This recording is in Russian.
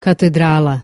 катедрала.